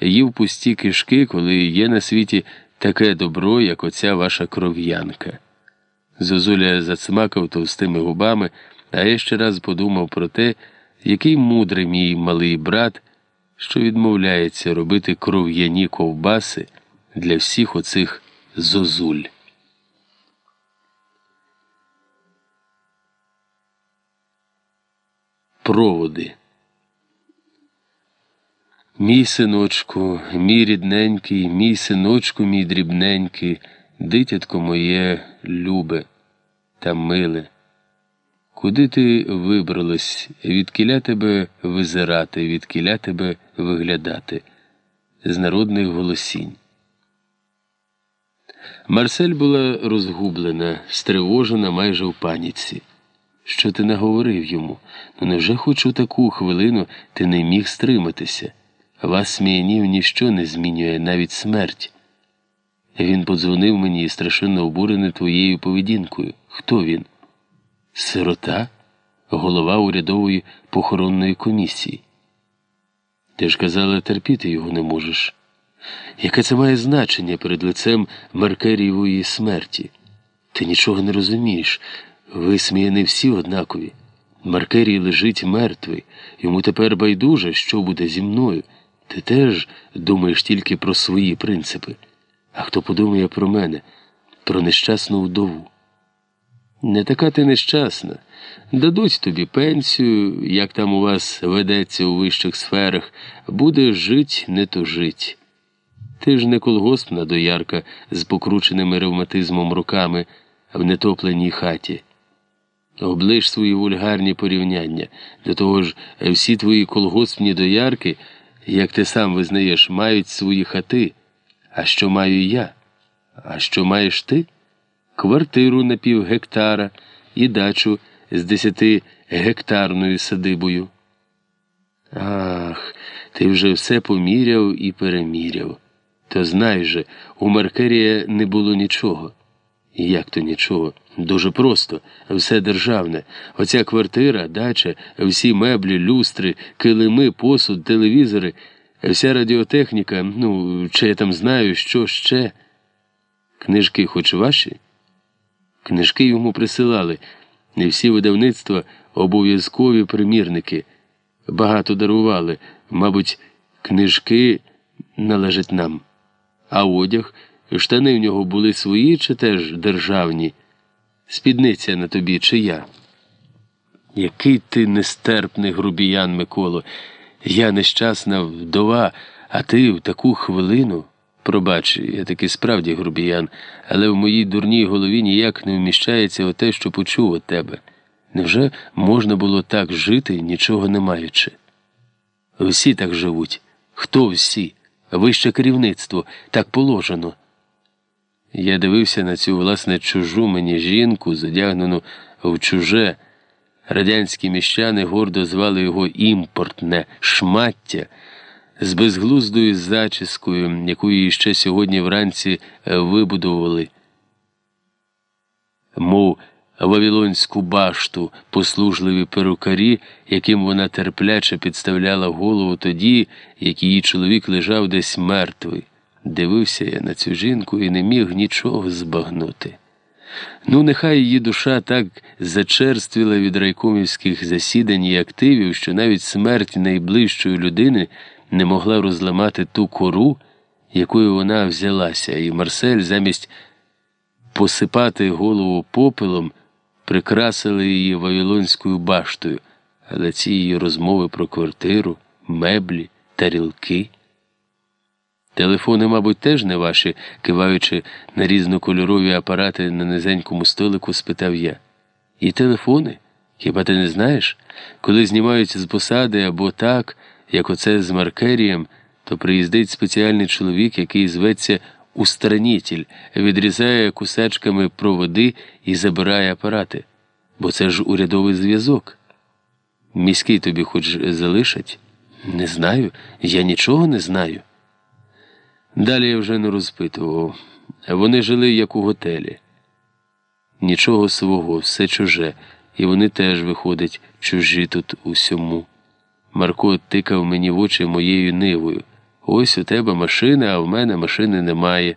їв пусті кишки, коли є на світі таке добро, як оця ваша кров'янка. Зозуля зацмакав товстими губами, а я ще раз подумав про те, який мудрий мій малий брат, що відмовляється робити кров'яні ковбаси для всіх оцих зозуль. Проводи. Мій синочку, мій рідненький, мій синочку, мій дрібненький, дитятко моє любе та миле. Куди ти вибралась, від кіля тебе визирати, від кіля тебе виглядати, з народних голосінь. Марсель була розгублена, стривожена майже в паніці. Що ти наговорив йому? Ну невже хоч у таку хвилину ти не міг стриматися? Вас сміянів ніщо не змінює, навіть смерть. Він подзвонив мені і страшенно обурений твоєю поведінкою. Хто він? Сирота, голова урядової похоронної комісії. Ти ж казала, терпіти його не можеш. Яке це має значення перед лицем Маркерієвої смерті? Ти нічого не розумієш. Ви сміяни всі однакові. Маркерій лежить мертвий, йому тепер байдуже, що буде зі мною. Ти теж думаєш тільки про свої принципи. А хто подумає про мене, про нещасну вдову? Не така ти нещасна. Дадуть тобі пенсію, як там у вас ведеться у вищих сферах, будеш жить, не то жить. Ти ж не колгоспна доярка з покрученими ревматизмом руками в нетопленій хаті. Оближ свої вульгарні порівняння. До того ж, всі твої колгоспні доярки, як ти сам визнаєш, мають свої хати. А що маю я? А що маєш ти? Квартиру на пів гектара і дачу з десяти гектарною садибою. Ах, ти вже все поміряв і переміряв. То знай же, у Маркерія не було нічого. Як то нічого? Дуже просто, все державне. Оця квартира, дача, всі меблі, люстри, килими, посуд, телевізори, вся радіотехніка, ну, чи я там знаю, що ще. Книжки хоч ваші? Книжки йому присилали. Не всі видавництва обов'язкові примірники. Багато дарували. Мабуть, книжки належать нам. А одяг, штани в нього були свої чи теж державні. Спідниця на тобі чия? Який ти нестерпний грубіян, Миколо. Я нещасна вдова, а ти в таку хвилину. Пробач, я таки справді грубіян, але в моїй дурній голові ніяк не вміщається оте, що почув від тебе. Невже можна було так жити, нічого не маючи? Всі так живуть. Хто всі? Вище керівництво, так положено. Я дивився на цю власне чужу мені жінку, задягнену в чуже. Радянські міщани гордо звали його імпортне шмаття з безглуздою зачіскою, яку її ще сьогодні вранці вибудували, мов вавілонську башту, послужливі перукарі, яким вона терпляче підставляла голову тоді, як її чоловік лежав десь мертвий. Дивився я на цю жінку і не міг нічого збагнути. Ну, нехай її душа так зачерствіла від райкомівських засідань і активів, що навіть смерть найближчої людини не могла розламати ту кору, якою вона взялася, і Марсель замість посипати голову попелом прикрасили її вавилонською баштою, але ці її розмови про квартиру, меблі, тарілки. Телефони, мабуть, теж не ваші, киваючи на різнокольорові апарати на низенькому столику, спитав я. І телефони? Хіба ти не знаєш? Коли знімаються з посади або так, як оце з Маркерієм, то приїздить спеціальний чоловік, який зветься устранітель, відрізає кусачками проводи і забирає апарати. Бо це ж урядовий зв'язок. Міський тобі хоч залишать? Не знаю, я нічого не знаю. Далі я вже не розпитував. Вони жили як у готелі. Нічого свого, все чуже, і вони теж виходять чужі тут усьому. Марко тикав мені в очі моєю нивою. Ось у тебе машина, а в мене машини немає.